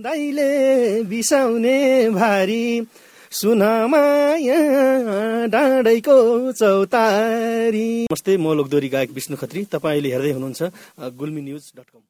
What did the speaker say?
दाइले बिसाउने भारी सुनमाया डाँडैको चौतारी। नमस्ते म लोकदोरी गायक विष्णु खत्री। तपाईँले हेर्दै हुनुहुन्छ गुल्मी न्युज डट कम।